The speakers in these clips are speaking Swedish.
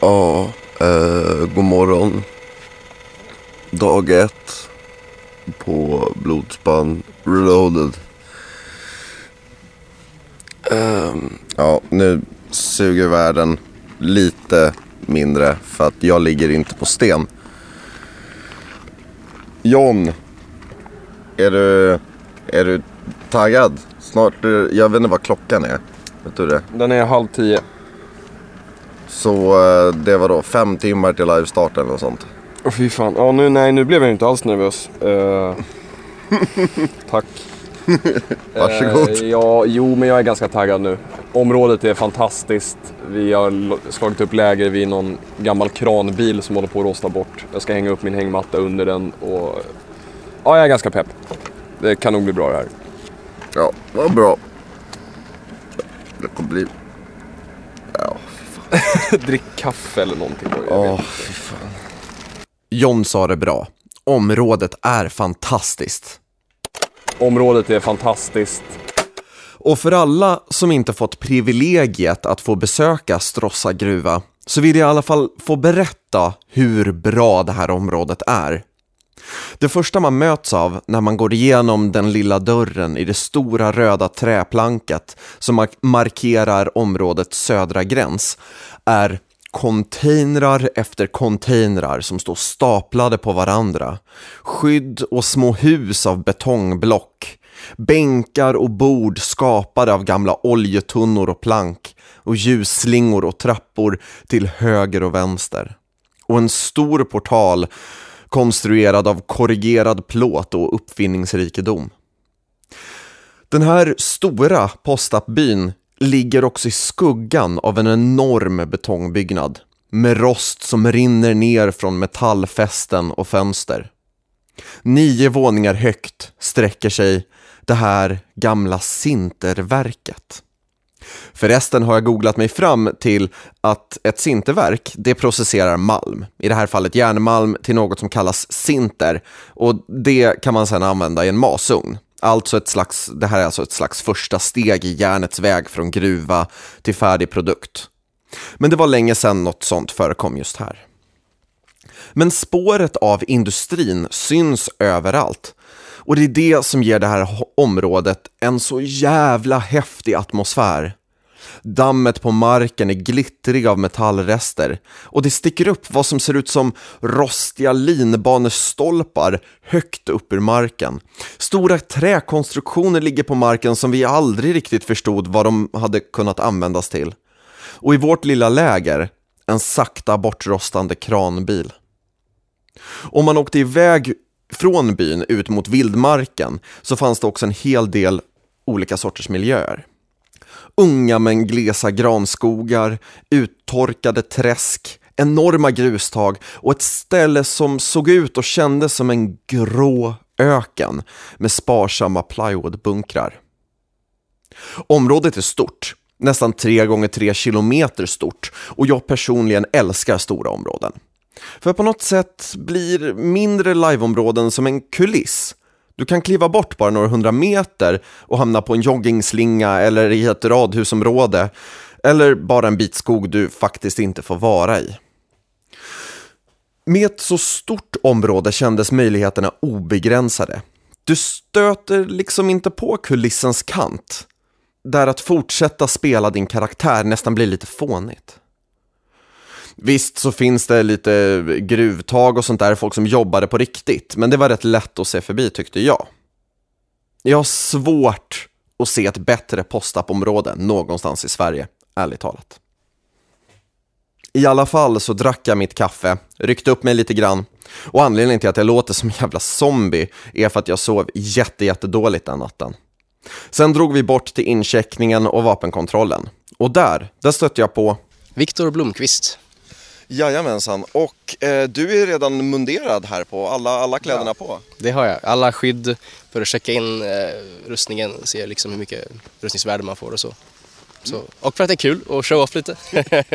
Ja, eh, god morgon. Dag ett på Blodspann Reloaded. Ehm, ja, nu suger världen lite mindre för att jag ligger inte på sten. John, är du, är du taggad? Snart, jag vet inte vad klockan är. Vet du det? Den är halv tio. Så eh, det var då fem timmar till livestarten och sånt. Åh fy fan. Ja, nu, nej, nu blev jag inte alls nervös. Eh, tack. Varsågod. Eh, ja, jo, men jag är ganska taggad nu. Området är fantastiskt. Vi har slagit upp läger vid någon gammal kranbil som håller på att rosta bort. Jag ska hänga upp min hängmatta under den och... Ja, jag är ganska pepp. Det kan nog bli bra det här. Ja, vad bra. Det kommer bli... Drick kaffe eller någonting. åh, fy fan. John sa det bra. Området är fantastiskt. Området är fantastiskt. Och för alla som inte fått privilegiet att få besöka Stråssa gruva så vill jag i alla fall få berätta hur bra det här området är. Det första man möts av när man går igenom den lilla dörren i det stora röda träplanket som markerar områdets södra gräns är containrar efter containrar som står staplade på varandra. Skydd och små hus av betongblock. Bänkar och bord skapade av gamla oljetunnor och plank och ljusslingor och trappor till höger och vänster. Och en stor portal konstruerad av korrigerad plåt och uppfinningsrikedom. Den här stora postapbyn ligger också i skuggan av en enorm betongbyggnad med rost som rinner ner från metallfästen och fönster. Nio våningar högt sträcker sig det här gamla sinterverket. Förresten har jag googlat mig fram till att ett sinterverk, det processerar malm. I det här fallet järnmalm till något som kallas sinter. Och det kan man sedan använda i en masugn. Alltså ett slags, det här är alltså ett slags första steg i järnets väg från gruva till färdig produkt. Men det var länge sedan något sånt förekom just här. Men spåret av industrin syns överallt. Och det är det som ger det här området en så jävla häftig atmosfär. Dammet på marken är glittrig av metallrester och det sticker upp vad som ser ut som rostiga linbanestolpar högt upp ur marken. Stora träkonstruktioner ligger på marken som vi aldrig riktigt förstod vad de hade kunnat användas till. Och i vårt lilla läger, en sakta bortrostande kranbil. Om man åkte iväg från byn ut mot vildmarken så fanns det också en hel del olika sorters miljöer. Unga men glesa granskogar, uttorkade träsk, enorma grustag och ett ställe som såg ut och kändes som en grå öken med sparsamma plywoodbunkrar. Området är stort, nästan tre gånger tre kilometer stort och jag personligen älskar stora områden. För på något sätt blir mindre liveområden som en kuliss. Du kan kliva bort bara några hundra meter och hamna på en joggingslinga eller i ett radhusområde. Eller bara en bit skog du faktiskt inte får vara i. Med ett så stort område kändes möjligheterna obegränsade. Du stöter liksom inte på kulissens kant. Där att fortsätta spela din karaktär nästan blir lite fånigt. Visst så finns det lite gruvtag och sånt där, folk som jobbade på riktigt, men det var rätt lätt att se förbi tyckte jag. Jag har svårt att se ett bättre postappområde någonstans i Sverige, ärligt talat. I alla fall så drack jag mitt kaffe, ryckte upp mig lite grann och anledningen till att jag låter som en jävla zombie är för att jag sov jättejättedåligt den natten. Sen drog vi bort till incheckningen och vapenkontrollen. Och där, där stötte jag på Viktor Blomqvist. Jajamensan, och eh, du är redan munderad här på, alla, alla kläderna på. Det har jag. Alla skydd för att checka in eh, rustningen, se liksom hur mycket rustningsvärde man får och så. så. Och för att det är kul att show off lite.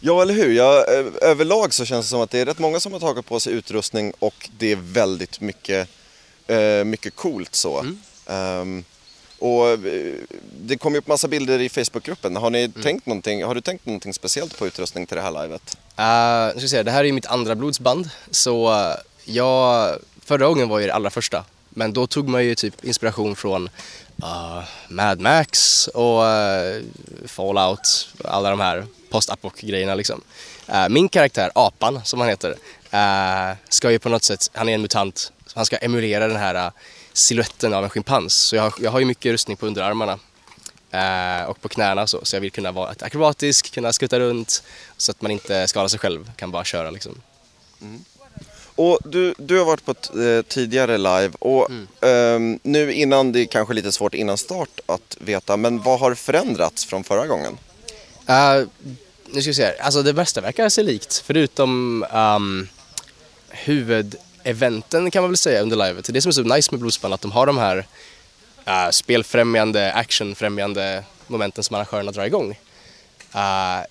Ja, eller hur? Ja, eh, överlag så känns det som att det är rätt många som har tagit på sig utrustning och det är väldigt mycket, eh, mycket coolt så. Ehm, Och eh, det kom ju upp massa bilder i Facebookgruppen. Har, ni tänkt någonting, har du tänkt någonting speciellt på utrustning till det här livet? Uh, ska säga, det här är ju mitt andra blodsband så uh, jag, förra gången var ju det allra första men då tog man ju typ inspiration från uh, Mad Max och uh, Fallout, alla de här post-apoc grejerna liksom. Uh, min karaktär, Apan som han heter, ska ju på något sätt, han är en mutant, han ska emulera den här siluetten av en schimpans. Så jag har, jag har ju mycket rustning på underarmarna och på knäna så, så jag vill kunna vara akrobatisk, kunna skutta runt så att man inte skadar sig själv, kan bara köra liksom. Mm. Och du, du har varit på ett eh, tidigare live och mm. eh, nu innan, det är kanske lite svårt innan start att veta, men vad har förändrats från förra gången? Uh, nu ska vi se, alltså det bästa verkar se likt förutom um, huvudeventen kan man väl säga under livet. Det som är så nice med Bluesband att de har de här uh, spelfrämjande, actionfrämjande momenten som arrangörerna drar igång. Uh,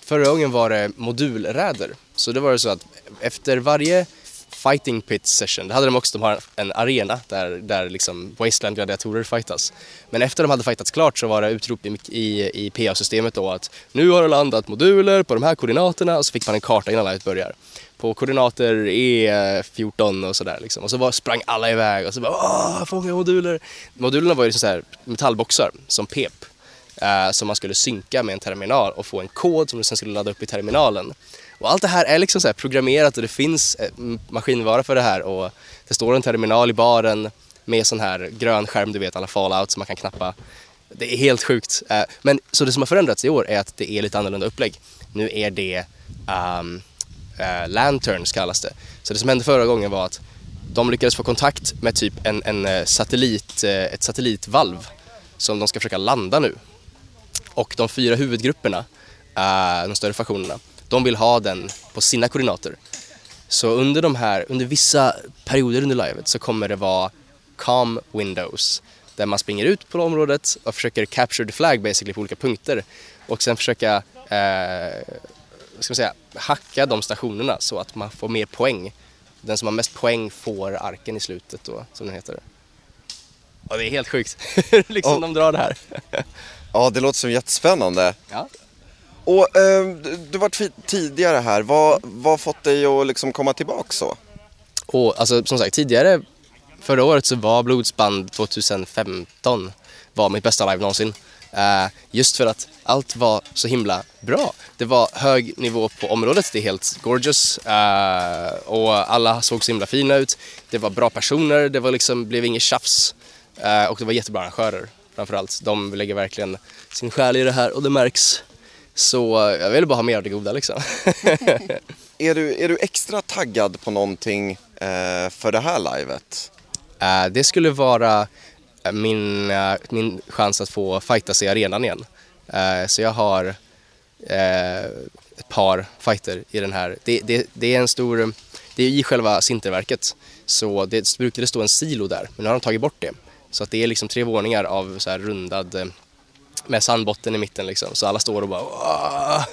förra gången var det modulräder. Så det var det så att efter varje fighting pit session, det hade de också, de har en arena där, där liksom Wasteland gladiatorer fightas. Men efter de hade fightats klart så var det utrop i, i, i PA-systemet då att nu har det landat moduler på de här koordinaterna och så fick man en karta innan livet börjar. På koordinater E14 och sådär liksom. Och så var, sprang alla iväg och så bara åh, fånga moduler. Modulerna var ju liksom så här metallboxar som pep. eh, som man skulle synka med en terminal och få en kod som du sen skulle ladda upp i terminalen. Och allt det här är liksom så programmerat och det finns eh, maskinvara för det här och det står en terminal i baren med sån här grön skärm, du vet alla fallout som man kan knappa. Det är helt sjukt. Eh, men så det som har förändrats i år är att det är lite annorlunda upplägg. Nu är det um, eh, lanterns kallas det. Så det som hände förra gången var att de lyckades få kontakt med typ en, en eh, satellit, eh, ett satellitvalv som de ska försöka landa nu. Och de fyra huvudgrupperna, eh, de större faktionerna, de vill ha den på sina koordinater. Så under de här, under vissa perioder under livet så kommer det vara calm windows där man springer ut på området och försöker capture the flag basically på olika punkter och sen försöka eh, ska man säga, hacka de stationerna så att man får mer poäng. Den som har mest poäng får arken i slutet då, som den heter. Och det är helt sjukt liksom oh. de drar det här. ja, det låter som jättespännande. Ja. Och eh, du var tidigare här, vad har fått dig att liksom komma tillbaka så? Och, alltså, som sagt, tidigare, förra året så var Blodsband 2015 var mitt bästa live någonsin. Uh, just för att allt var så himla bra. Det var hög nivå på området, det är helt gorgeous. Uh, och alla såg så himla fina ut. Det var bra personer, det var liksom, blev inget tjafs. Uh, och det var jättebra arrangörer framförallt. De lägger verkligen sin själ i det här och det märks. Så jag vill bara ha mer av det goda liksom. är, du, är du extra taggad på någonting eh, för det här livet? Eh, det skulle vara eh, Eh, min, eh, min chans att få fightas i arenan igen. Eh, så jag har ett par fighter i den här. Det, det, det är en stor, det är i själva sinterverket. Så det brukade stå en silo där, men nu har de tagit bort det. Så att det är liksom tre våningar av så här rundad med sandbotten i mitten liksom. Så alla står och bara Åh!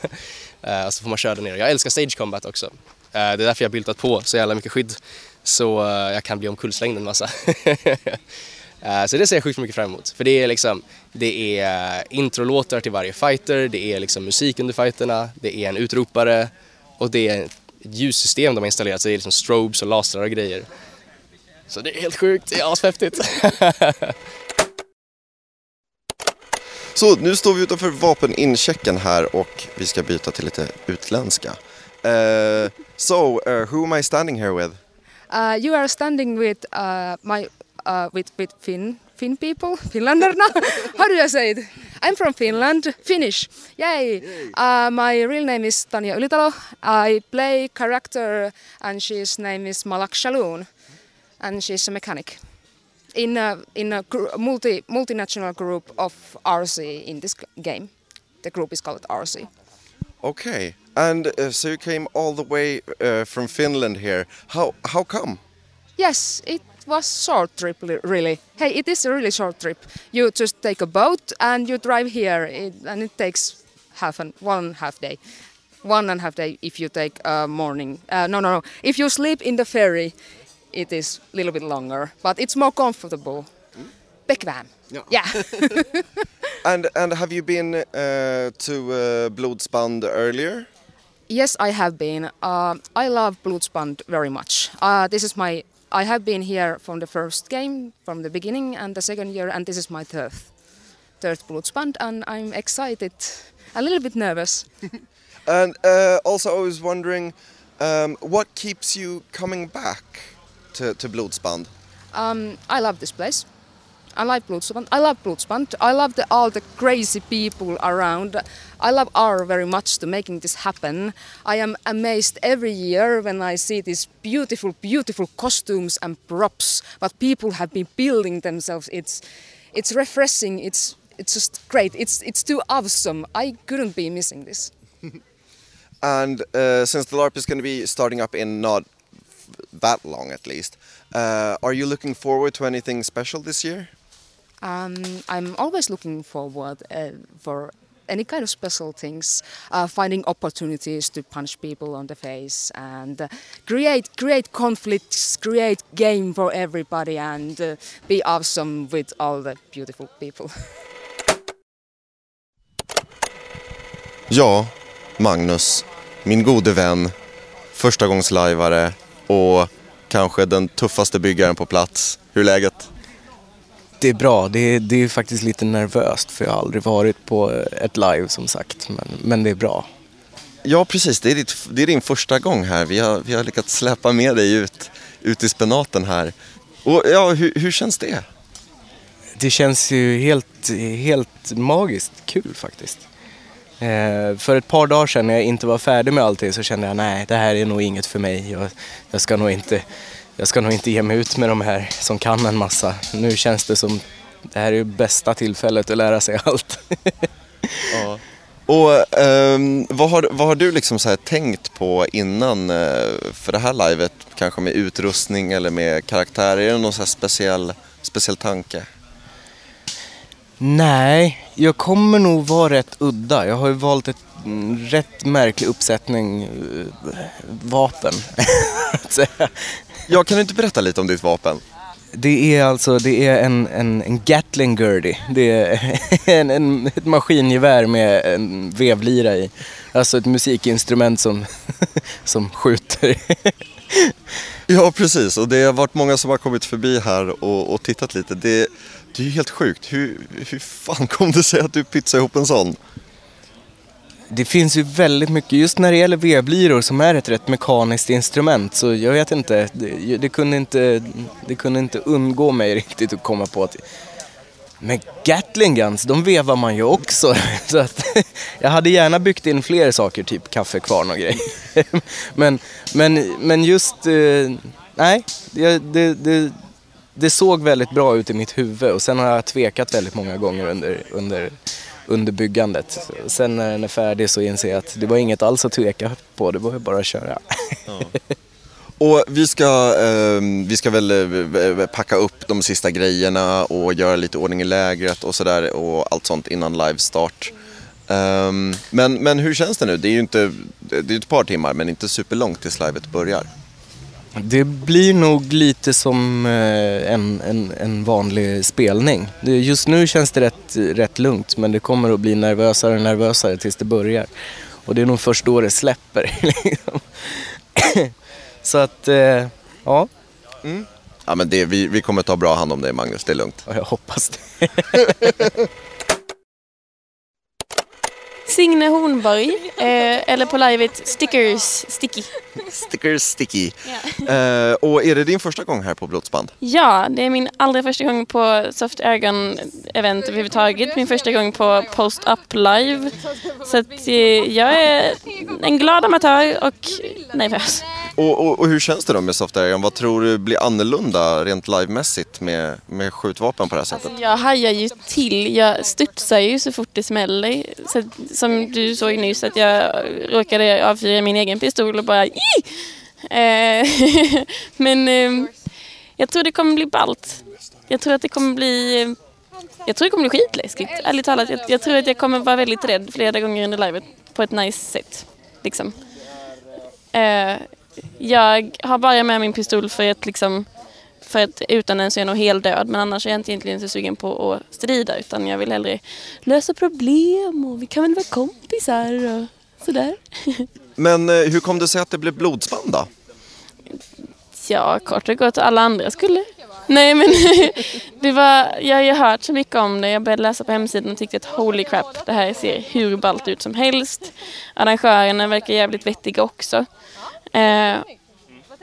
och så får man köra där nere. Jag älskar stage combat också. Det är därför jag har byltat på så jävla mycket skydd. Så jag kan bli omkullslängd en massa. så det ser jag sjukt mycket fram emot. För det är liksom, det är introlåtar till varje fighter, det är liksom musik under fighterna, det är en utropare och det är ett ljussystem de har installerat så det är liksom strobes och lasrar och grejer. Så det är helt sjukt, det är ashäftigt. Så nu står vi utanför vapeninchecken här och vi ska byta till lite utländska. Uh, so, uh, who am I standing here with? Uh, you are standing with uh, my uh, with with Finn Finn people, Finlander now. How do I say it? I'm from Finland, Finnish. Yay! Uh, my real name is Tanja Ylitalo. I play character, and she's name is Malak Shaloon, and she's a mechanic in a, in a multi multinational group of RC in this game. The group is called RC. Okay, and uh, so you came all the way uh, from Finland here. How how come? Yes, it was short trip really. Hey, it is a really short trip. You just take a boat and you drive here, it, and it takes half an one half day, one and a half day if you take a morning. Uh, no, no, no. If you sleep in the ferry, it is a little bit longer, but it's more comfortable. bekväm. Ja. And and have you been uh, to uh, Blodsband earlier? yes, I have been. Uh, I love Bloodspund very much. Uh, this is my. I have been here from the first game, from the beginning, and the second year, and this is my third, third Bloodspund, and I'm excited, a little bit nervous. And uh, also, I was wondering, um, what keeps you coming back to, to Blodsband? Um, I love this place. I like Bloodspund. I love Bloodspund. I love the, all the crazy people around. I love R very much to making this happen. I am amazed every year when I see these beautiful, beautiful costumes and props. What people have been building themselves. It's, it's refreshing. It's, it's just great. It's, it's too awesome. I couldn't be missing this. And uh, since the LARP is going to be starting up in not that long at least, uh, are you looking forward to anything special this year? Um, I'm always looking forward uh, for any kind of special things, uh, finding opportunities to punch people on the face and uh, create create conflicts, create game for everybody, and uh, be awesome with all the beautiful people. Ja, Magnus, min gode vän, förstagångslajvare och kanske den tuffaste byggaren på plats. Hur läget? Det är bra. Det är, det är faktiskt lite nervöst för jag har aldrig varit på ett live som sagt. Men, men det är bra. Ja, precis. Det är, ditt, det är din första gång här. Vi har, vi har lyckats släppa med dig ut, ut i spenaten här. Och ja, hur, hur känns det? Det känns ju helt, helt magiskt kul faktiskt. Eh, för ett par dagar sedan när jag inte var färdig med allting så kände jag nej, det här är nog inget för mig. Jag, jag, ska nog inte, jag ska nog inte ge mig ut med de här som kan en massa. Nu känns det som det här är bästa tillfället att lära sig allt. Och ehm, vad, har, vad har du liksom så här tänkt på innan eh, för det här livet? Kanske med utrustning eller med karaktär? Är det någon så här speciell, speciell tanke? Nej, jag kommer nog vara rätt udda. Jag har ju valt ett mm, rätt märklig uppsättning eh, vapen. Ja, kan du inte berätta lite om ditt vapen? Det är alltså det är en, en, en Gatling Gurdy. Det är en, en, ett maskingevär med en vevlira i. Alltså ett musikinstrument som, som skjuter. Ja, precis. Och det har varit många som har kommit förbi här och, och tittat lite. Det, det är ju helt sjukt. Hur, hur fan kom det sig att du pytsade ihop en sån? Det finns ju väldigt mycket, just när det gäller vevliror som är ett rätt mekaniskt instrument så jag vet inte, det, det, kunde inte, det kunde inte undgå mig riktigt att komma på att men Gatling Guns, de vevar man ju också. Så att, jag hade gärna byggt in fler saker, typ kaffekvarn och grejer. Men, men, men just, eh, nej, det, det, det, det såg väldigt bra ut i mitt huvud och sen har jag tvekat väldigt många gånger under, under, under byggandet. Sen när den är färdig så inser jag att det var inget alls att tveka på, det var ju bara att köra. Och vi ska, eh, vi ska väl eh, packa upp de sista grejerna och göra lite ordning i lägret och sådär och allt sånt innan livestart. Um, ehm, men, men hur känns det nu? Det är ju inte, det är ett par timmar men inte superlångt tills livet börjar. Det blir nog lite som eh, en, en, en vanlig spelning. Just nu känns det rätt, rätt lugnt men det kommer att bli nervösare och nervösare tills det börjar. Och det är nog först då det släpper. liksom. Så att, eh, ja, Ja men det, vi, vi kommer ta bra hand om dig Magnus, det är lugnt. jag hoppas det. Signe Hornborg, eh, eller på livet Stickers Sticky. Stickers sticky. Eh, och är det din första gång här på Blodsband? Ja, det är min allra första gång på Soft Ergon event överhuvudtaget. Min första gång på Post Up Live. Så att eh, jag är en glad amatör och nervös. Och, och, och hur känns det då med Soft Air? Vad tror du blir annorlunda rent livemässigt med, med skjutvapen på det här sättet? Jag hajar ju till, jag studsar ju så fort det smäller. Så som du såg nyss att jag råkade avfyra min egen pistol och bara eh, Men eh, jag tror det kommer bli ballt. Jag tror att det kommer bli eh, jag tror det kommer bli skitläskigt, ärligt talat. Jag, jag tror att jag kommer vara väldigt rädd flera gånger under livet på ett nice sätt. Liksom. Eh, jag har bara med min pistol för att liksom för att utan den så är jag nog helt död. Men annars är jag inte egentligen så sugen på att strida. Utan jag vill hellre lösa problem och vi kan väl vara kompisar och sådär. Men eh, hur kom det sig att det blev blodsband då? Ja, kort och gott alla andra skulle. Nej men det var, jag har ju hört så mycket om det. Jag började läsa på hemsidan och tyckte att holy crap, det här ser hur ballt ut som helst. Arrangörerna verkar jävligt vettiga också. Eh,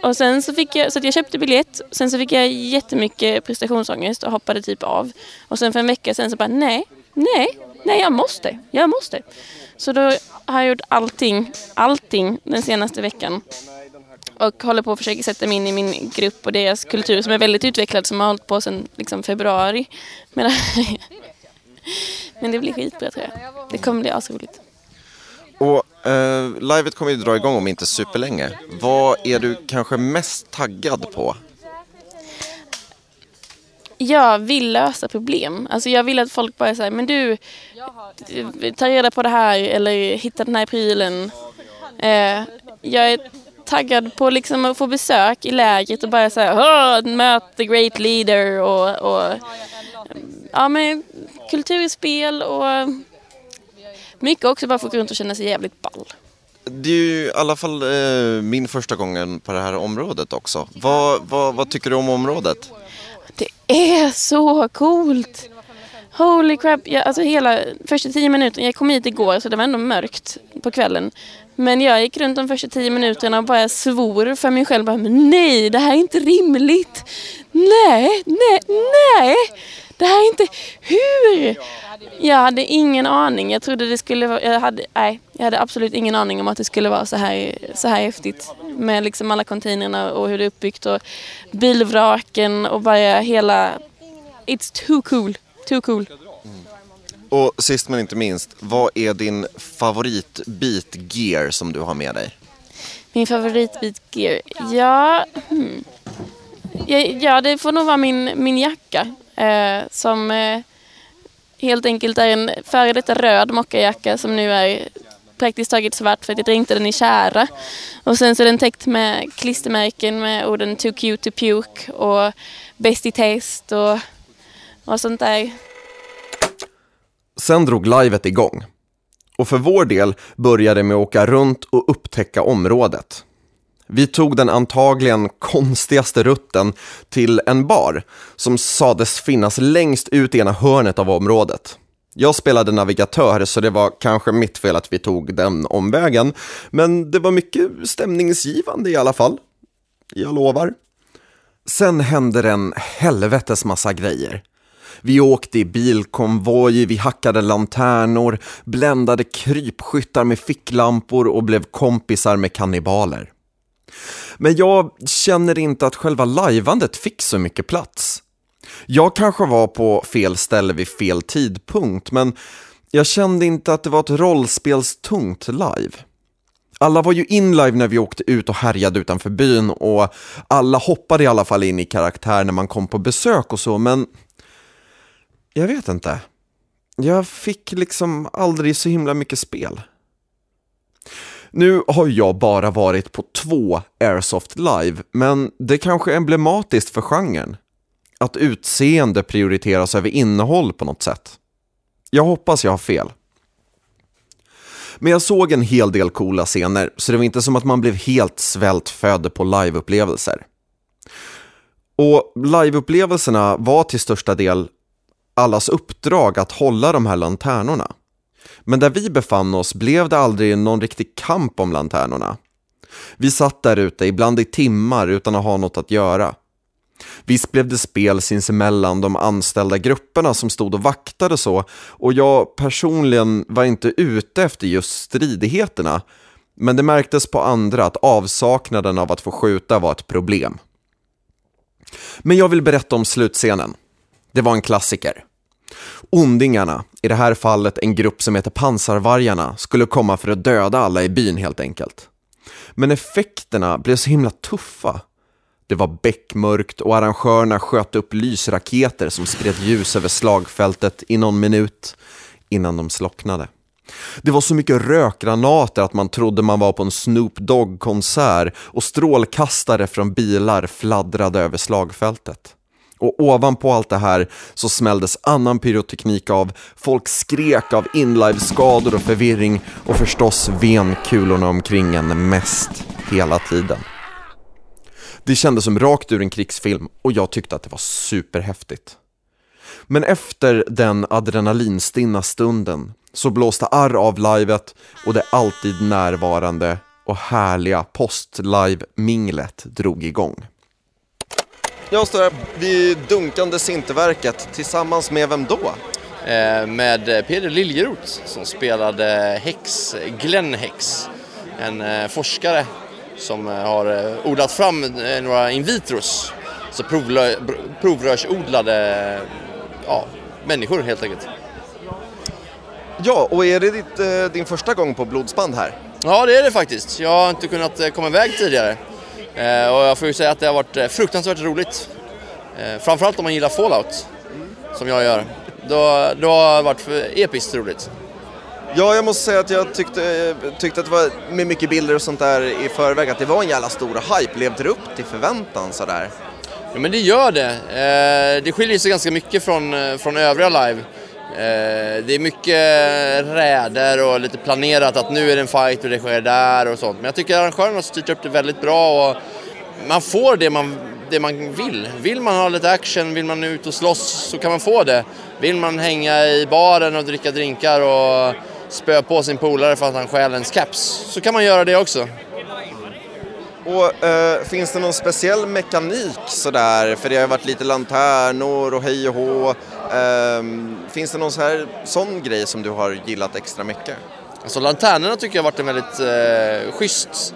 och sen så fick jag, så att jag köpte biljett, sen så fick jag jättemycket prestationsångest och hoppade typ av. Och sen för en vecka sen så bara nej, nej, nej jag måste, jag måste. Så då har jag gjort allting, allting den senaste veckan. Och håller på att försöka sätta mig in i min grupp och deras kultur som är väldigt utvecklad som har hållit på sedan liksom, februari. Men, men det blir skitbra tror jag. Det kommer bli asroligt. Och eh, livet kommer ju dra igång om inte superlänge. Vad är du kanske mest taggad på? Jag vill lösa problem. Alltså jag vill att folk bara säger men du, ta reda på det här eller hitta den här prylen. Eh, jag är taggad på liksom att få besök i lägret och bara säga möt the great leader och, och ja men kulturspel och mycket också bara få gå runt och känna sig jävligt ball. Det är ju i alla fall eh, min första gången på det här området också. Vad, vad, vad tycker du om området? Det är så coolt! Holy crap! Jag, alltså hela första tio minuterna, jag kom hit igår så det var ändå mörkt på kvällen. Men jag gick runt de första tio minuterna och bara svor för mig själv. Bara, nej, det här är inte rimligt. Nej, nej, nej. Det här är inte... Hur? Jag hade ingen aning. Jag trodde det skulle vara... Jag hade, nej, jag hade absolut ingen aning om att det skulle vara så här, så här häftigt. Med liksom alla containrarna och hur det är uppbyggt och bilvraken och bara hela... It's too cool. Too cool. Och sist men inte minst, vad är din favoritbit gear som du har med dig? Min favoritbit gear? Ja, hmm. ja, ja, det får nog vara min, min jacka. Eh, som eh, helt enkelt är en före detta röd mockajacka som nu är praktiskt taget svart för att jag dränkte den i kära. Och sen så är den täckt med klistermärken med orden too cute to puke och “Bäst i test” och, och sånt där. Sen drog livet igång. Och för vår del började med att åka runt och upptäcka området. Vi tog den antagligen konstigaste rutten till en bar som sades finnas längst ut i ena hörnet av området. Jag spelade navigatör så det var kanske mitt fel att vi tog den omvägen, men det var mycket stämningsgivande i alla fall. Jag lovar. Sen hände det en helvetes massa grejer. Vi åkte i bilkonvoj, vi hackade lanternor, bländade krypskyttar med ficklampor och blev kompisar med kannibaler. Men jag känner inte att själva lajvandet fick så mycket plats. Jag kanske var på fel ställe vid fel tidpunkt, men jag kände inte att det var ett rollspelstungt live. Alla var ju in live när vi åkte ut och härjade utanför byn och alla hoppade i alla fall in i karaktär när man kom på besök och så, men jag vet inte. Jag fick liksom aldrig så himla mycket spel. Nu har jag bara varit på två Airsoft live, men det kanske är emblematiskt för genren. Att utseende prioriteras över innehåll på något sätt. Jag hoppas jag har fel. Men jag såg en hel del coola scener, så det var inte som att man blev helt svältfödd på liveupplevelser. Och liveupplevelserna var till största del allas uppdrag att hålla de här lanternorna. Men där vi befann oss blev det aldrig någon riktig kamp om lanternorna. Vi satt där ute, ibland i timmar utan att ha något att göra. Visst blev det spel sinsemellan de anställda grupperna som stod och vaktade så och jag personligen var inte ute efter just stridigheterna men det märktes på andra att avsaknaden av att få skjuta var ett problem. Men jag vill berätta om slutscenen. Det var en klassiker. Ondingarna, i det här fallet en grupp som heter pansarvargarna, skulle komma för att döda alla i byn helt enkelt. Men effekterna blev så himla tuffa. Det var bäckmörkt och arrangörerna sköt upp lysraketer som spred ljus över slagfältet i någon minut innan de slocknade. Det var så mycket rökgranater att man trodde man var på en Snoop Dogg-konsert och strålkastare från bilar fladdrade över slagfältet. Och ovanpå allt det här så smälldes annan pyroteknik av, folk skrek av inlive-skador och förvirring och förstås ven kulorna omkring en mest hela tiden. Det kändes som rakt ur en krigsfilm och jag tyckte att det var superhäftigt. Men efter den adrenalinstinna stunden så blåste arr av livet och det alltid närvarande och härliga post-live-minglet drog igång. Jag står här vid dunkande Sinterverket tillsammans med vem då? Eh, med Peder Liljeroth som spelade Hex, Glenn Hex. En eh, forskare som eh, har eh, odlat fram eh, några in vitros, så provlö, provrörsodlade ja, människor helt enkelt. Ja, och är det ditt, din första gång på blodsband här? Ja, det är det faktiskt. Jag har inte kunnat komma iväg tidigare. Eh, och jag får ju säga att det har varit eh, fruktansvärt roligt. Eh, framförallt om man gillar Fallout, som jag gör. Då, då har det varit episkt roligt. Ja, jag måste säga att jag tyckte, tyckte att det var med mycket bilder och sånt där i förväg att det var en jävla stor hype. Levde det upp till förväntan sådär? Ja, men det gör det. Det skiljer sig ganska mycket från, från övriga live. Eh, det är mycket räder och lite planerat att nu är det en fight och det sker där och sånt. Men jag tycker arrangörerna har styrt upp det väldigt bra och man får det man, det man vill. Vill man ha lite action, vill man ut och slåss så kan man få det. Vill man hänga i baren och dricka drinkar och spöa på sin polare för att han stjäl ens caps så kan man göra det också. Och eh, finns det någon speciell mekanik sådär? För det har ju varit lite lanternor och hej och hå. Eh, finns det någon så här, sån grej som du har gillat extra mycket? Alltså lanternorna tycker jag har varit en väldigt eh, schysst,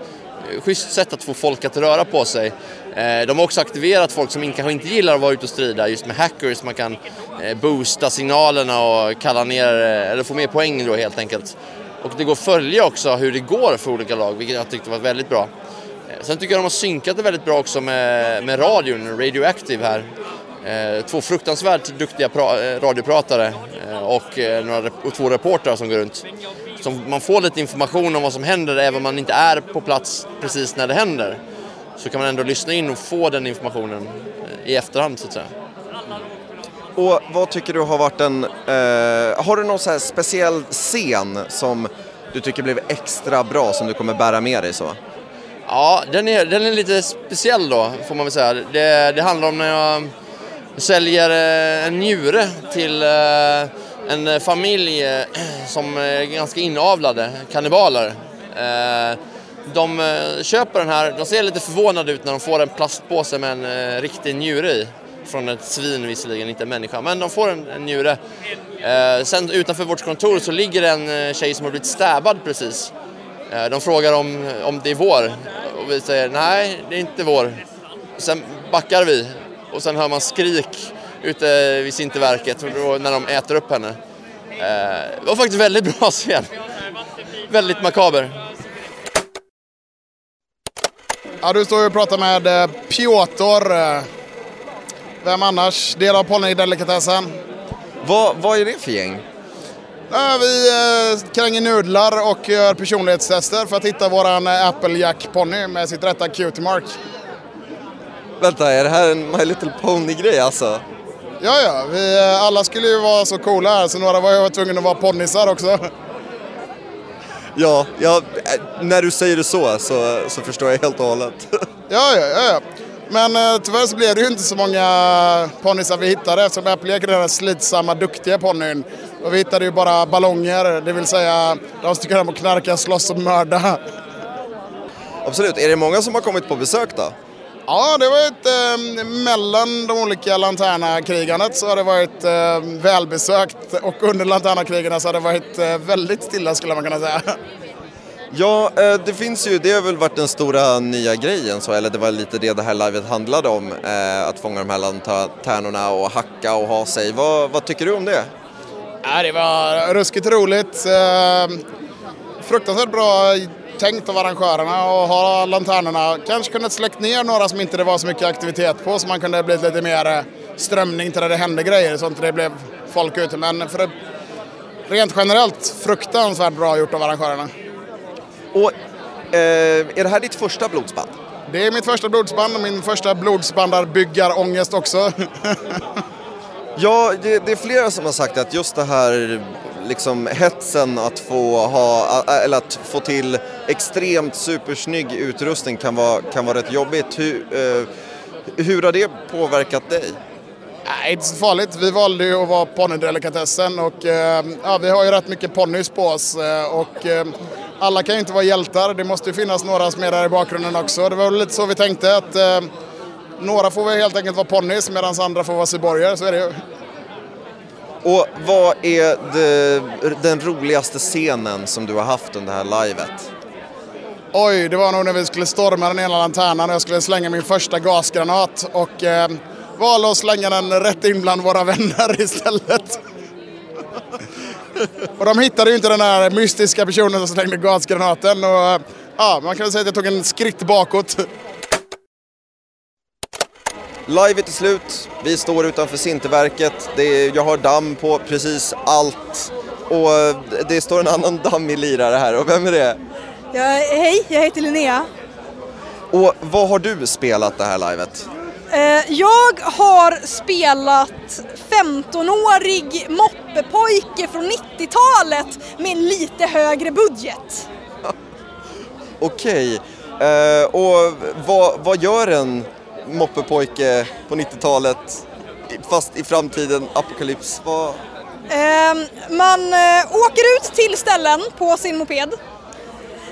schysst sätt att få folk att röra på sig. Eh, de har också aktiverat folk som in- kanske inte gillar att vara ute och strida, just med hackers. Man kan eh, boosta signalerna och kalla ner, eh, eller få mer poäng då helt enkelt. Och det går att följa också hur det går för olika lag, vilket jag tyckte var väldigt bra. Eh, Sen tycker jag de har synkat det väldigt bra också med, med radion, Radioactive här. Eh, två fruktansvärt duktiga pra- eh, radiopratare eh, och, eh, några, och två reportrar som går runt. Så man får lite information om vad som händer även om man inte är på plats precis när det händer. Så kan man ändå lyssna in och få den informationen eh, i efterhand så att säga. Och vad tycker du har varit en... Eh, har du någon så här speciell scen som du tycker blev extra bra som du kommer bära med dig så? Ja, den är, den är lite speciell då, får man väl säga. Det, det handlar om när jag säljer eh, en njure till eh, en familj eh, som är ganska inavlade, kannibaler. De köper den här, de ser lite förvånade ut när de får en plastpåse med en riktig njure i. Från ett svin visserligen, inte en människa, men de får en, en njure. Sen utanför vårt kontor så ligger en tjej som har blivit stäbbad precis. Eh, De frågar om, om det är vår och vi säger nej, det är inte vår. Sen backar vi och sen hör man skrik ute vid Sinterverket när de äter upp henne. Eh, Det var faktiskt väldigt bra scen. Väldigt makaber. Ja, du står ju och pratar med eh, Piotr. Vem annars? Del av ponnydelikatessen. Vad, vad är det för gäng? Vi eh, kränger nudlar och gör personlighetstester för att hitta våran eh, Applejack-ponny med sitt rätta cutie mark. Vänta, är det här en My Little Pony-grej alltså? Ja, ja, vi eh, alla skulle ju vara så coola här så några var ju tvungna att vara ponnysar också. Ja, ja när du säger det så, så så förstår jag helt och hållet. Ja, ja, ja. ja. Men eh, tyvärr så blev det ju inte så många ponnysar vi hittade eftersom Applejack är den här slitsamma, duktiga ponnyn. Och vi hittade ju bara ballonger, det vill säga de som tycker om att knarka, slåss och mörda. Absolut, är det många som har kommit på besök då? Ja, det har varit eh, mellan de olika lanternakrigandet så har det varit eh, välbesökt och under lanternakrigarna så har det varit eh, väldigt stilla skulle man kunna säga. Ja, eh, det finns ju, det har väl varit den stora nya grejen så, eller det var lite det det här livet handlade om, eh, att fånga de här lanternorna och hacka och ha sig. Vad, vad tycker du om det? Ja, det var ruskigt roligt. Eh, fruktansvärt bra tänkt av arrangörerna och ha lanternorna. Kanske kunnat släckt ner några som inte det var så mycket aktivitet på så man kunde blivit lite mer eh, strömning till där det hände grejer så inte det blev folk ute. Men för att rent generellt fruktansvärt bra gjort av arrangörerna. Och eh, är det här ditt första blodsband? Det är mitt första blodsband och min första blodsbandarbyggarångest också. Ja, det, det, är flera som har sagt att just det här liksom hetsen att få ha, eller att få till extremt supersnygg utrustning kan vara, kan vara rätt jobbigt. Hur, eh, hur har det påverkat dig? Nej, inte så farligt. Vi valde ju att vara ponnydelikatessen och eh, ja, vi har ju rätt mycket ponnys på oss eh, och eh, alla kan ju inte vara hjältar. Det måste ju finnas några som är där i bakgrunden också. Det var väl lite så vi tänkte att eh, några får väl helt enkelt vara ponnys medan andra får vara syborger, så är det ju. Och vad är det, den roligaste scenen som du har haft under det här livet? Oj, det var nog när vi skulle storma den ena lanternan och jag skulle slänga min första gasgranat och eh, valde att slänga den rätt in bland våra vänner istället. och de hittade ju inte den här mystiska personen som slängde gasgranaten och ja, man kan väl säga att jag tog en skritt bakåt. Livet är slut, vi står utanför Sinterverket, är, jag har damm på precis allt och det står en annan dammig lirare här och vem är det? Ja, hej, jag heter Linnea. Och vad har du spelat det här livet? Eh, jag har spelat 15-årig moppepojke från 90-talet med en lite högre budget. Okej, okay. och vad, vad gör en moppepojke på 90-talet fast i framtiden, apokalyps? Vad... Ehm, man eh, åker ut till ställen på sin moped.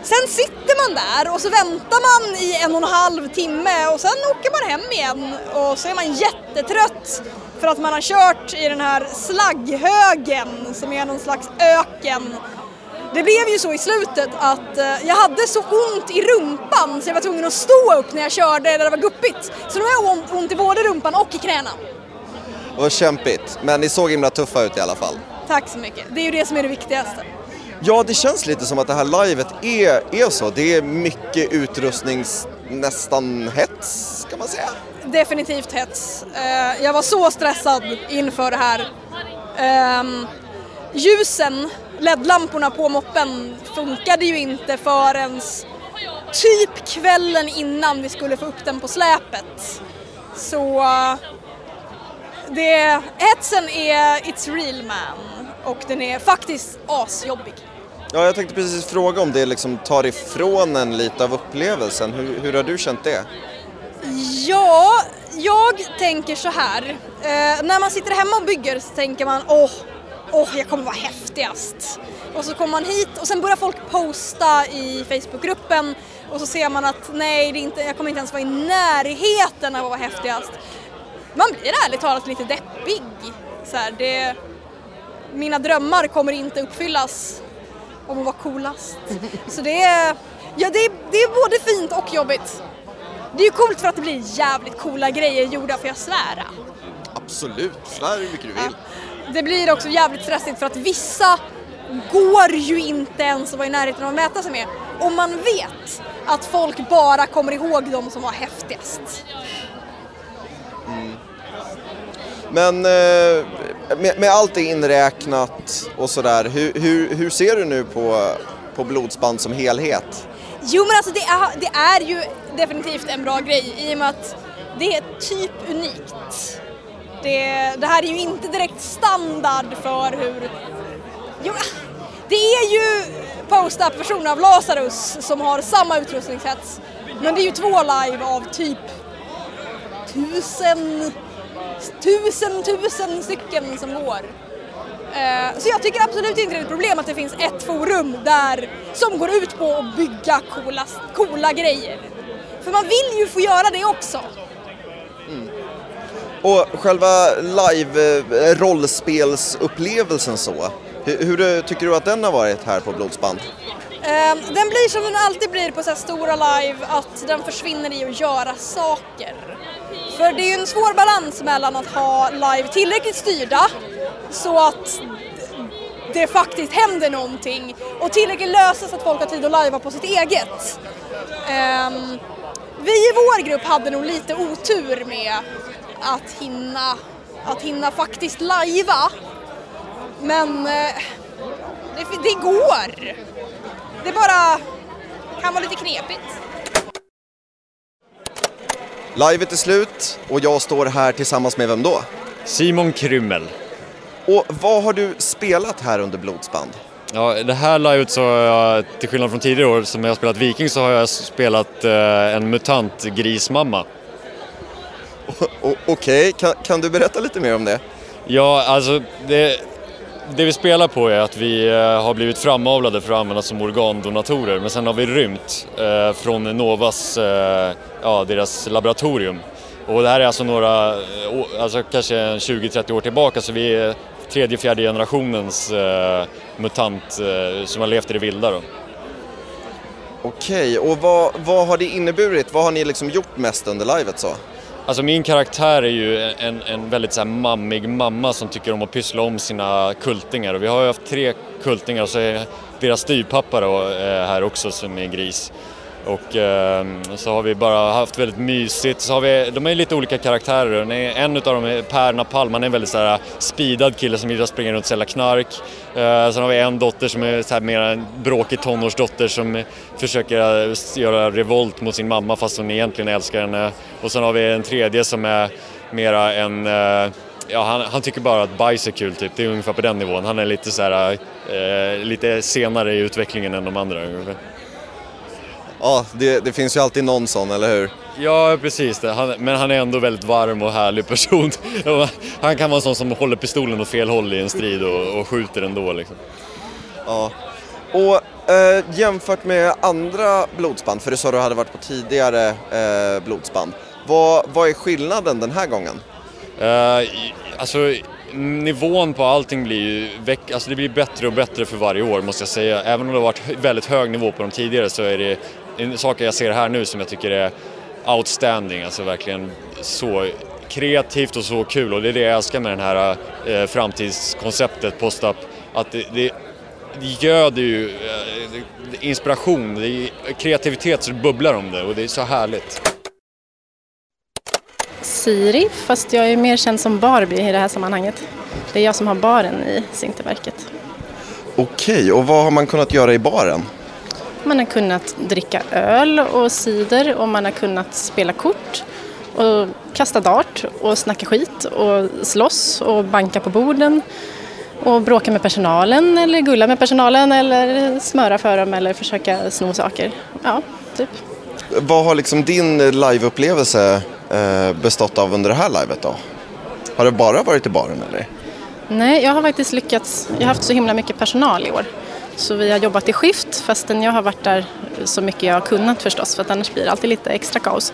Sen sitter man där och så väntar man i en och en halv timme och sen åker man hem igen och så är man jättetrött för att man har kört i den här slagghögen som är någon slags öken det blev ju så i slutet att eh, jag hade så ont i rumpan så jag var tvungen att stå upp när jag körde där det var guppigt. Så nu har jag ont, ont i både rumpan och i knäna. Det var kämpigt, men ni såg himla tuffa ut i alla fall. Tack så mycket. Det är ju det som är det viktigaste. Ja, det känns lite som att det här livet är, är så. Det är mycket utrustnings... nästan hets, kan man säga. Definitivt hets. Eh, jag var så stressad inför det här. Ehm, ljusen LED-lamporna på moppen funkade ju inte förrän typ kvällen innan vi skulle få upp den på släpet. Så det, hetsen är It's real man och den är faktiskt asjobbig. Ja, jag tänkte precis fråga om det liksom tar ifrån en lite av upplevelsen. Hur, hur har du känt det? Ja, jag tänker så här. Eh, när man sitter hemma och bygger så tänker man åh, åh, jag kommer vara häftigast. Och så kommer man hit och sen börjar folk posta i Facebookgruppen och så ser man att nej, det inte, jag kommer inte ens vara i närheten av att vara häftigast. Man blir ärligt talat lite deppig. Så här, det, mina drömmar kommer inte uppfyllas om att vara coolast. Så det är, ja, det, är, det är både fint och jobbigt. Det är ju coolt för att det blir jävligt coola grejer gjorda, får jag svära? Absolut, svär hur mycket du vill. Ja det blir också jävligt stressigt för att vissa går ju inte ens att vara i närheten av att mäta sig med. Om man vet att folk bara kommer ihåg de som var häftigast. Mm. Men eh, med, med, allt det inräknat och sådär, hur, hur, hur ser du nu på, på blodsband som helhet? Jo men alltså det är, det är ju definitivt en bra grej i och med att det är typ unikt. Det, det här är ju inte direkt standard för hur... Jo, det är ju post-up-versionen av Lazarus som har samma utrustningshets. Men det är ju två live av typ tusen, tusen, tusen stycken som går. Eh, så jag tycker absolut inte det är ett problem att det finns ett forum där som går ut på att bygga coola, coola grejer. För man vill ju få göra det också. Mm. Och själva live-rollspelsupplevelsen eh, så, hur, hur, tycker du att den har varit här på Blodsband? Um, den blir som den alltid blir på så stora live, att den försvinner i att göra saker. För det är ju en svår balans mellan att ha live tillräckligt styrda så att det faktiskt händer någonting och tillräckligt lösa så att folk har tid att lajva på sitt eget. Um, vi i vår grupp hade nog lite otur med att hinna, att hinna faktiskt lajva. Men eh, Det, det går! Det bara kan vara lite knepigt. Livet är slut och jag står här tillsammans med vem då? Simon Krymmel. Och vad har du spelat här under Blodsband? Ja, det här livet så har jag, till skillnad från tidigare år som jag har spelat Viking, så har jag spelat eh, en mutant grismamma. Okej, okay. kan, kan du berätta lite mer om det? Ja, alltså det, det vi spelar på är att vi eh, har blivit framavlade för att användas som organdonatorer men sen har vi rymt eh, från Novas, eh, ja deras laboratorium. Och det här är alltså några, alltså kanske 20-30 år tillbaka så vi är tredje, fjärde generationens eh, mutant eh, som har levt i det vilda då. Okej, och vad, vad har det inneburit? Vad har ni liksom gjort mest under livet så? Alltså min karaktär är ju en, en väldigt så här mammig mamma som tycker om att pyssla om sina kultingar och vi har ju haft tre kultingar och så är deras styvpappa då, eh, här också som är gris. Och eh, så har vi bara haft väldigt mysigt. Så har vi, de är lite olika karaktärer. En av dem är Per Napalm, han är en väldigt så här, äh, speedad kille som gillar att springa runt och sälja knark. Eh, sen har vi en dotter som är så här, mer en bråkig tonårsdotter som försöker äh, göra revolt mot sin mamma fast hon egentligen älskar henne. Och sen har vi en tredje som är mera en eh, Ja, han, han, tycker bara att bajs är kul typ, det är ungefär på den nivån. Han är lite så här, eh, lite senare i utvecklingen än de andra ungefär. Ja, det, det, finns ju alltid någon sån, eller hur? Ja, precis. Det. Han, men han är ändå väldigt varm och härlig person. han kan vara en sån som håller pistolen åt fel håll i en strid och, och skjuter ändå. Liksom. Ja. Och eh, jämfört med andra blodsband, för det sa du hade varit på tidigare eh, blodsband. Vad, vad är skillnaden den här gången? Uh, alltså, nivån på allting blir ju alltså det blir bättre och bättre för varje år måste jag säga. Även om det har varit väldigt hög nivå på de tidigare så är det saker jag ser här nu som jag tycker är outstanding, alltså verkligen så kreativt och så kul och det är det jag älskar med det här eh, framtidskonceptet Postup. Att det, det, det göder ju eh, inspiration, det är kreativitet så det bubblar om det och det är så härligt. Siri, fast jag är mer känd som Barbie i det här sammanhanget. Det är jag som har baren i Zinkterverket. Okej, och vad har man kunnat göra i baren? Man har kunnat dricka öl och cider och man har kunnat spela kort och kasta dart och snacka skit och slåss och banka på borden och bråka med personalen eller gulla med personalen eller smöra för dem eller försöka sno saker. Ja, typ. Vad har liksom din liveupplevelse eh, bestått av under det här livet då? Har det bara varit i baren eller? Nej, jag har faktiskt lyckats. Jag har haft så himla mycket personal i år. Så vi har jobbat i skift fastän jag har varit där så mycket jag har kunnat förstås för att annars blir det alltid lite extra kaos.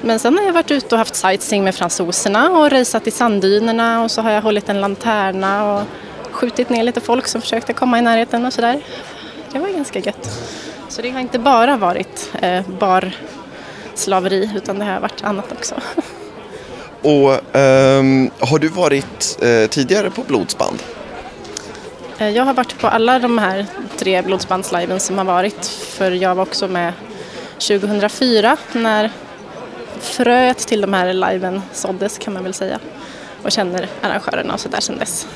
Men sen har jag varit ute och haft sightseeing med fransoserna och rejsat i sanddynerna och så har jag hållit en lanterna och skjutit ner lite folk som försökte komma i närheten och sådär. Det var ganska gött. Så det har inte bara varit eh, barslaveri utan det har varit annat också. Och um, har du varit eh, tidigare på blodsband? Eh, jag har varit på alla de här tre blodsbandsliven som har varit för jag var också med 2004 när fröet till de här liven såddes kan man väl säga och känner arrangörerna och sådär sedan dess.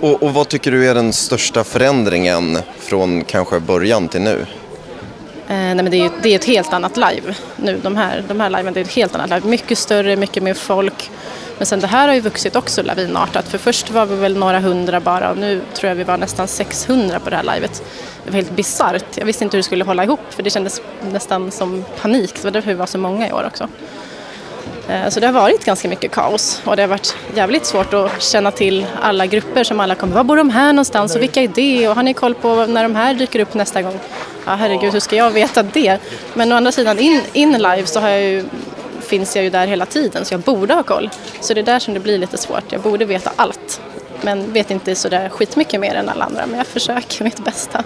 Och, och, vad tycker du är den största förändringen från kanske början till nu? Eh, nej men det är, det är ett helt annat live nu, de här, de här liven, det är ett helt annat live. Mycket större, mycket mer folk. Men sen det här har ju vuxit också lavinartat för först var vi väl några hundra bara och nu tror jag vi var nästan 600 på det här livet. Det var helt bisarrt. Jag visste inte hur det skulle hålla ihop för det kändes nästan som panik. Det var därför vi var så många i år också. Eh, så det har varit ganska mycket kaos och det har varit jävligt svårt att känna till alla grupper som alla kommer. Var bor de här någonstans och vilka är det och har ni koll på när de här dyker upp nästa gång? Ja herregud, hur ska jag veta det? Men å andra sidan in, in live så har jag ju, finns jag ju där hela tiden så jag borde ha koll. Så det är där som det blir lite svårt. Jag borde veta allt men vet inte sådär skitmycket mer än alla andra men jag försöker mitt bästa.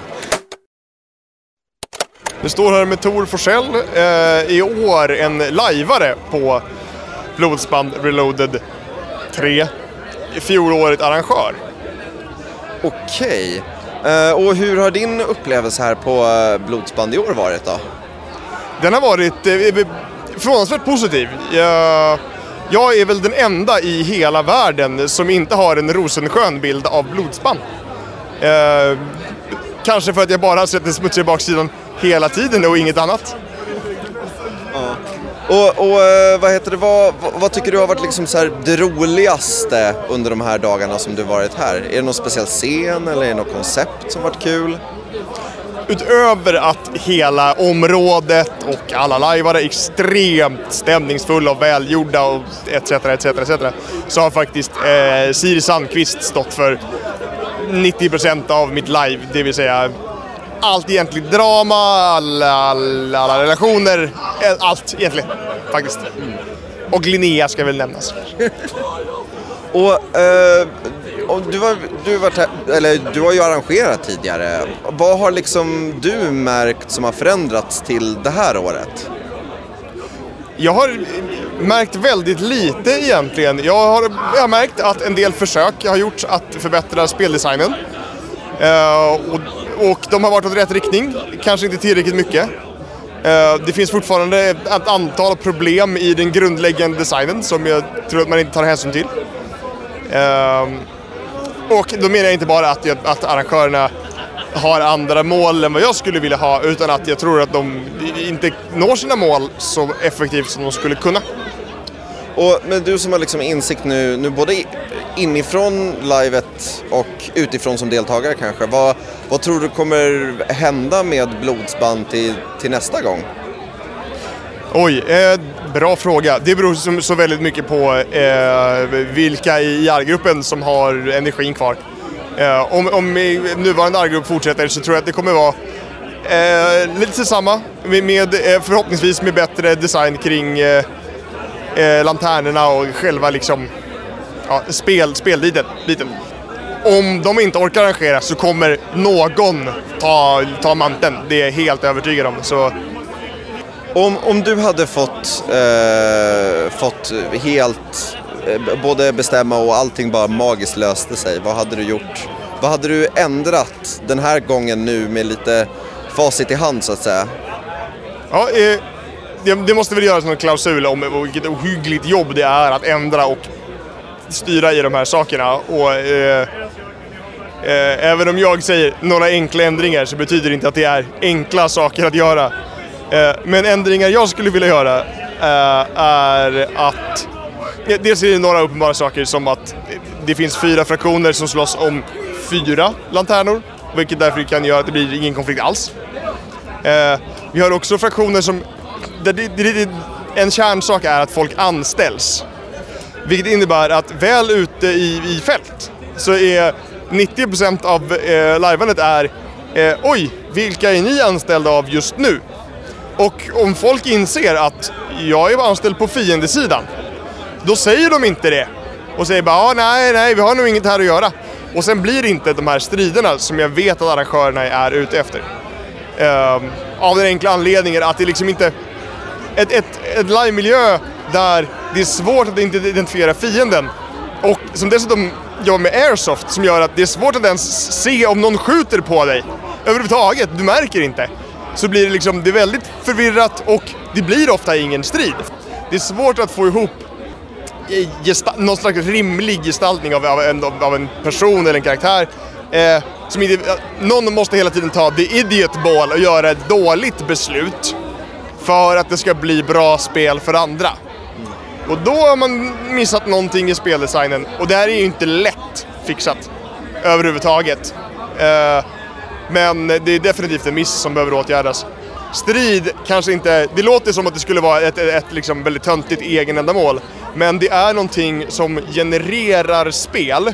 Vi står här med Tor Forsell, eh, i år en lajvare på Blodsband Reloaded 3, fjolåret arrangör. Okej, eh, och hur har din upplevelse här på eh, Blodsband i år varit då? Den har varit eh, förvånansvärt positiv. Jag, jag är väl den enda i hela världen som inte har en rosenskön bild av blodsband. Eh, kanske för att jag bara har sett den smutsiga baksidan hela tiden och inget annat. Och, och eh, vad heter det, vad, vad, vad tycker du har varit liksom så här det roligaste under de här dagarna som du varit här? Är det någon speciell scen eller är det något koncept som varit kul? Utöver att hela området och alla lajvare är extremt stämningsfulla och välgjorda och etc. etc, etc så har faktiskt eh, Siri Sandqvist stått för 90% av mitt live, det vill säga allt egentligen. Drama, alla, alla, alla relationer, eh, allt egentligen faktiskt. Och Linnea ska väl nämnas. Och, eh, och du, var, du, var, eller, du har ju arrangerat tidigare. Vad har liksom du märkt som har förändrats till det här året? Jag har märkt väldigt lite egentligen. Jag har, jag har märkt att en del försök har gjorts att förbättra speldesignen. Eh, och, och de har varit åt rätt riktning, kanske inte tillräckligt mycket. Eh, det finns fortfarande ett antal problem i den grundläggande designen som jag tror att man inte tar hänsyn till. Eh, och då menar jag inte bara att, jag, att arrangörerna har andra mål än vad jag skulle vilja ha utan att jag tror att de inte når sina mål så effektivt som de skulle kunna. Och, men du som har liksom insikt nu, nu både inifrån livet och utifrån som deltagare kanske. Vad, vad tror du kommer hända med blodsband till, till nästa gång? Oj, eh, bra fråga. Det beror så, så väldigt mycket på eh, vilka i R-gruppen som har energin kvar. Eh, om, om nuvarande R-grupp fortsätter så tror jag att det kommer vara eh, lite samma, med, med, eh, förhoppningsvis med bättre design kring eh, eh, lanternorna och själva liksom, ja, spel, spelbiten. Biten. Om de inte orkar arrangera så kommer någon ta, ta manteln, det är jag helt övertygad om. Så om, om du hade fått, eh, fått helt, eh, både bestämma och allting bara magiskt löste sig, vad hade du gjort? Vad hade du ändrat den här gången nu med lite facit i hand så att säga? Ja, eh, det, det, måste väl göras någon klausul om vilket ohyggligt jobb det är att ändra och styra i de här sakerna. Och, eh, eh, även om jag säger några enkla ändringar så betyder det inte att det är enkla saker att göra. Eh, men ändringar jag skulle vilja göra eh, är att... Dels är det några uppenbara saker som att det finns fyra fraktioner som slåss om fyra lanternor, vilket därför kan göra att det blir ingen konflikt alls. Eh, vi har också fraktioner som... En kärnsak är att folk anställs. Vilket innebär att väl ute i, i fält så är 90% av eh, är eh, Oj, vilka är ni anställda av just nu? Och om folk inser att jag är anställd på fiendesidan, då säger de inte det. Och säger bara nej, nej, vi har nog inget här att göra. Och sen blir det inte de här striderna som jag vet att arrangörerna är ute efter. Um, av den enkla anledningen att det liksom inte... Ett, ett, ett live-miljö där det är svårt att inte identifiera fienden och som dessutom jobbar med airsoft som gör att det är svårt att ens se om någon skjuter på dig överhuvudtaget. Du märker inte så blir det liksom, det är väldigt förvirrat och det blir ofta ingen strid. Det är svårt att få ihop någon slags rimlig gestaltning av, av, en, av en person eller en karaktär. Eh, som inte, någon måste hela tiden ta the idiot ball och göra ett dåligt beslut för att det ska bli bra spel för andra. Och då har man missat någonting i speldesignen och det här är ju inte lätt fixat överhuvudtaget. Eh, men det är definitivt en miss som behöver åtgärdas. Strid kanske inte, det låter som att det skulle vara ett, ett, ett liksom väldigt töntigt egenändamål. Men det är någonting som genererar spel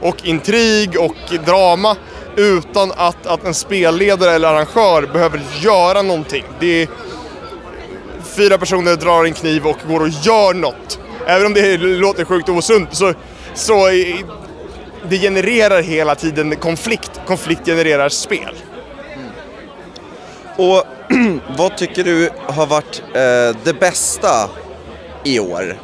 och intrig och drama utan att, att en spelledare eller arrangör behöver göra någonting. Det är fyra personer drar en kniv och går och gör något. Även om det låter sjukt osunt så, så det genererar hela tiden konflikt. Konflikt genererar spel. Mm. Och vad tycker du har varit eh, det bästa i år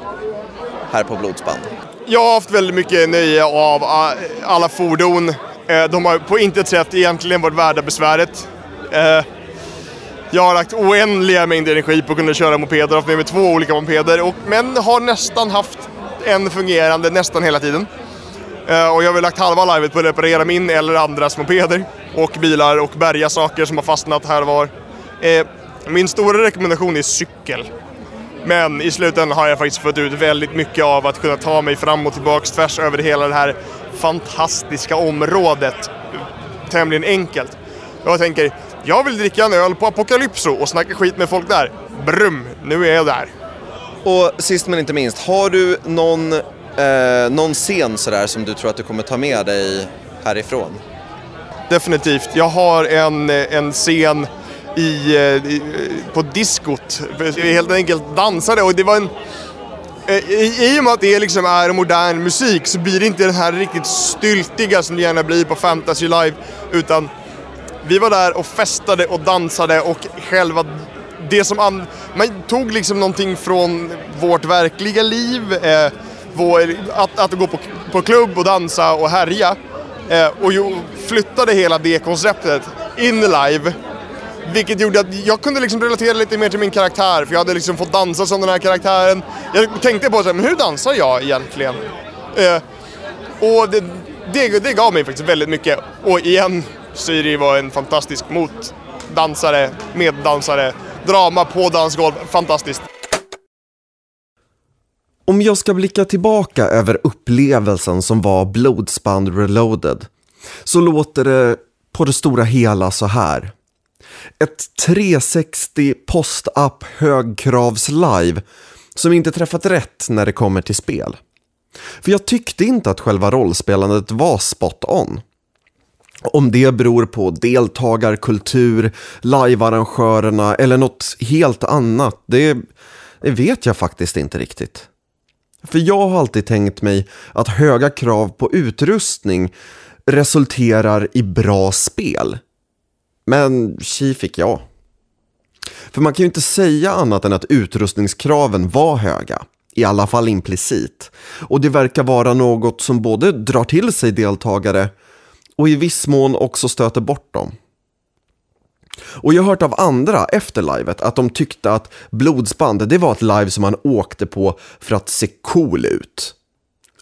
här på Blodsband? Jag har haft väldigt mycket nöje av eh, alla fordon. Eh, de har på intet sätt egentligen varit värda besväret. Eh, jag har lagt oändliga mängder energi på att kunna köra mopeder, haft med mig två olika mopeder, och, men har nästan haft en fungerande nästan hela tiden. Eh, och jag har väl lagt halva livet på att reparera min eller andras mopeder och bilar och bärga saker som har fastnat här och var. Eh, min stora rekommendation är cykel. Men i slutändan har jag faktiskt fått ut väldigt mycket av att kunna ta mig fram och tillbaks tvärs över hela det här fantastiska området tämligen enkelt. Jag tänker, jag vill dricka en öl på Apocalypso och snacka skit med folk där. Brum, nu är jag där. Och sist men inte minst, har du någon, eh, någon scen sådär som du tror att du kommer ta med dig härifrån? Definitivt. Jag har en, eh, en scen i, eh, i, eh, på diskot. Vi helt enkelt dansade och det var en... I, I och med att det liksom är modern musik så blir det inte den här riktigt styltiga som det gärna blir på Fantasy Live utan vi var där och festade och dansade och själva det som an... Man tog liksom någonting från vårt verkliga liv, eh, vår, att, att gå på, på klubb och dansa och härja eh, och jo, flyttade hela det konceptet in live. Vilket gjorde att jag kunde liksom relatera lite mer till min karaktär för jag hade liksom fått dansa som den här karaktären. Jag tänkte på så här, men hur dansar jag egentligen? Eh, och det, det, det gav mig faktiskt väldigt mycket. Och igen, Siri var en fantastisk motdansare, meddansare, drama på dansgolv, fantastiskt. Om jag ska blicka tillbaka över upplevelsen som var Blodsband Reloaded så låter det på det stora hela så här. Ett 360 post-up högkravs-live som inte träffat rätt när det kommer till spel. För jag tyckte inte att själva rollspelandet var spot on. Om det beror på deltagarkultur, livearrangörerna eller något helt annat, det, det vet jag faktiskt inte riktigt. För jag har alltid tänkt mig att höga krav på utrustning resulterar i bra spel. Men tji fick jag. För man kan ju inte säga annat än att utrustningskraven var höga. I alla fall implicit. Och det verkar vara något som både drar till sig deltagare och i viss mån också stöter bort dem. Och jag har hört av andra efter livet att de tyckte att Blodsband, det var ett live som man åkte på för att se cool ut.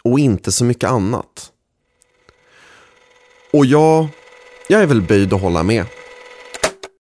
Och inte så mycket annat. Och jag, jag är väl böjd att hålla med.